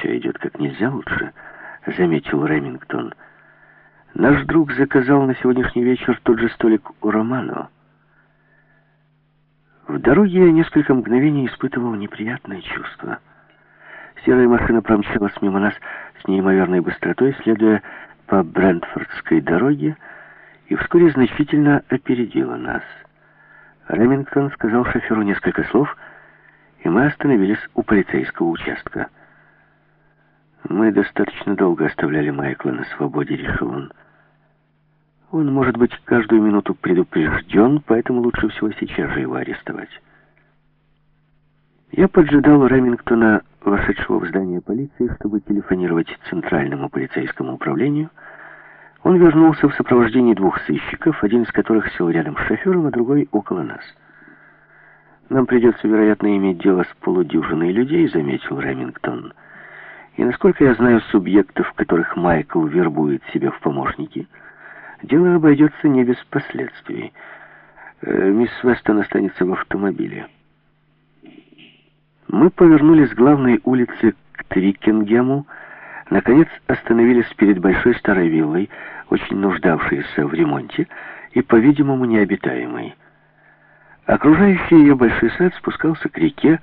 все идет как нельзя лучше», — заметил Ремингтон. «Наш друг заказал на сегодняшний вечер тот же столик у Романо». В дороге я несколько мгновений испытывал неприятное чувство. Серая машина промчалась мимо нас с неимоверной быстротой, следуя по Брентфордской дороге, и вскоре значительно опередила нас. Ремингтон сказал шоферу несколько слов, и мы остановились у полицейского участка. Мы достаточно долго оставляли Майкла на свободе, решил он. Он, может быть, каждую минуту предупрежден, поэтому лучше всего сейчас же его арестовать. Я поджидал Ремингтона, вошедшего в здание полиции, чтобы телефонировать Центральному полицейскому управлению. Он вернулся в сопровождении двух сыщиков, один из которых сел рядом с шофером, а другой около нас. «Нам придется, вероятно, иметь дело с полудюжиной людей», — заметил Ремингтон. «И насколько я знаю субъектов, которых Майкл вербует себе в помощники, дело обойдется не без последствий. Э, мисс Вестон останется в автомобиле». Мы повернули с главной улицы к Твикингему, наконец остановились перед большой старой виллой, очень нуждавшейся в ремонте и, по-видимому, необитаемой. Окружающий ее большой сад спускался к реке,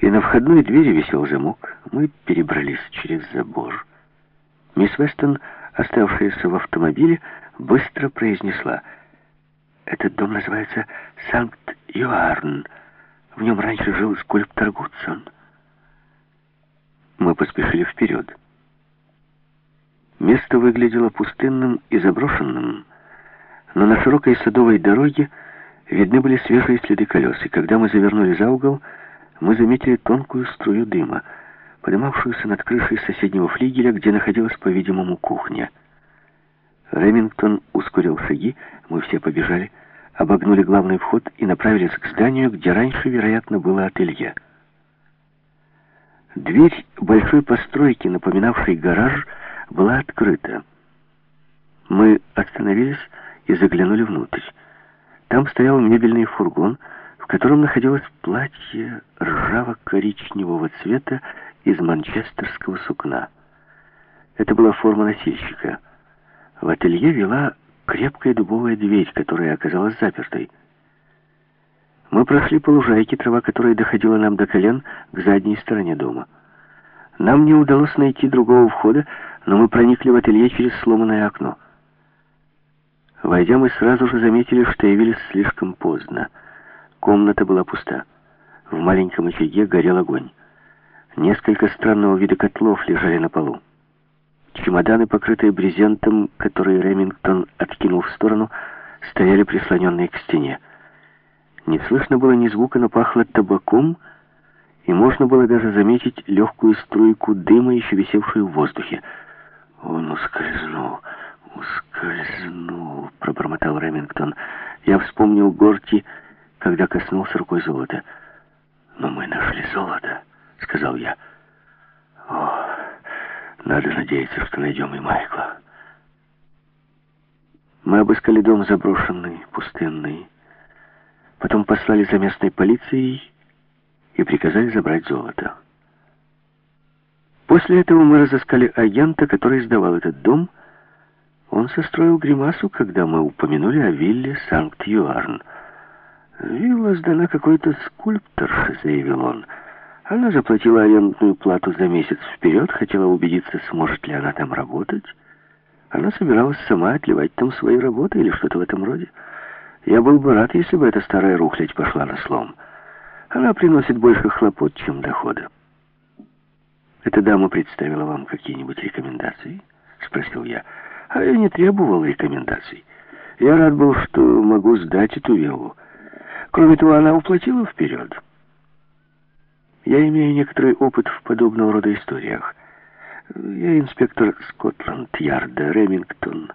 и на входной двери висел замок. Мы перебрались через забор. Мисс Вестон, оставшаяся в автомобиле, быстро произнесла. «Этот дом называется Санкт-Юарн. В нем раньше жил скульптор Гудсон». Мы поспешили вперед. Место выглядело пустынным и заброшенным, но на широкой садовой дороге Видны были свежие следы колес, и когда мы завернули за угол, мы заметили тонкую струю дыма, поднимавшуюся над крышей соседнего флигеля, где находилась, по-видимому, кухня. Ремингтон ускорил шаги, мы все побежали, обогнули главный вход и направились к зданию, где раньше, вероятно, было ателье. Дверь большой постройки, напоминавшей гараж, была открыта. Мы остановились и заглянули внутрь. Там стоял мебельный фургон, в котором находилось платье ржаво-коричневого цвета из манчестерского сукна. Это была форма носильщика. В ателье вела крепкая дубовая дверь, которая оказалась запертой. Мы прошли по лужайке, трава которой доходила нам до колен к задней стороне дома. Нам не удалось найти другого входа, но мы проникли в ателье через сломанное окно. Войдя, мы сразу же заметили, что явились слишком поздно. Комната была пуста. В маленьком очаге горел огонь. Несколько странного вида котлов лежали на полу. Чемоданы, покрытые брезентом, которые Ремингтон откинул в сторону, стояли прислоненные к стене. Не слышно было ни звука, но пахло табаком, и можно было даже заметить легкую струйку дыма, еще висевшую в воздухе. Он ускользнул. «Ускользнул», — пробормотал Ремингтон. «Я вспомнил Горти, когда коснулся рукой золота». «Но мы нашли золото», — сказал я. «О, надо надеяться, что найдем и Майкла». Мы обыскали дом заброшенный, пустынный. Потом послали за местной полицией и приказали забрать золото. После этого мы разыскали агента, который сдавал этот дом, он состроил гримасу, когда мы упомянули о вилле Санкт-Юарн. «Вилла сдана какой-то скульпторше», — заявил он. Она заплатила арендную плату за месяц вперед, хотела убедиться, сможет ли она там работать. Она собиралась сама отливать там свои работы или что-то в этом роде. Я был бы рад, если бы эта старая рухлядь пошла на слом. Она приносит больше хлопот, чем дохода. «Эта дама представила вам какие-нибудь рекомендации?» — спросил я. А я не требовал рекомендаций. Я рад был, что могу сдать эту виллу. Кроме того, она уплатила вперед. Я имею некоторый опыт в подобного рода историях. Я инспектор Скотланд-Ярда, Ремингтон.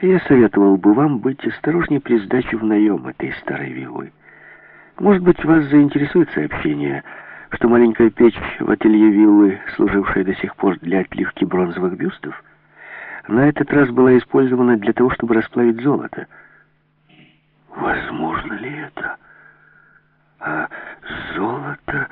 Я советовал бы вам быть осторожнее при сдаче в наем этой старой виллы. Может быть, вас заинтересует сообщение, что маленькая печь в ателье виллы, служившая до сих пор для отливки бронзовых бюстов, на этот раз была использована для того, чтобы расплавить золото. Возможно ли это? А золото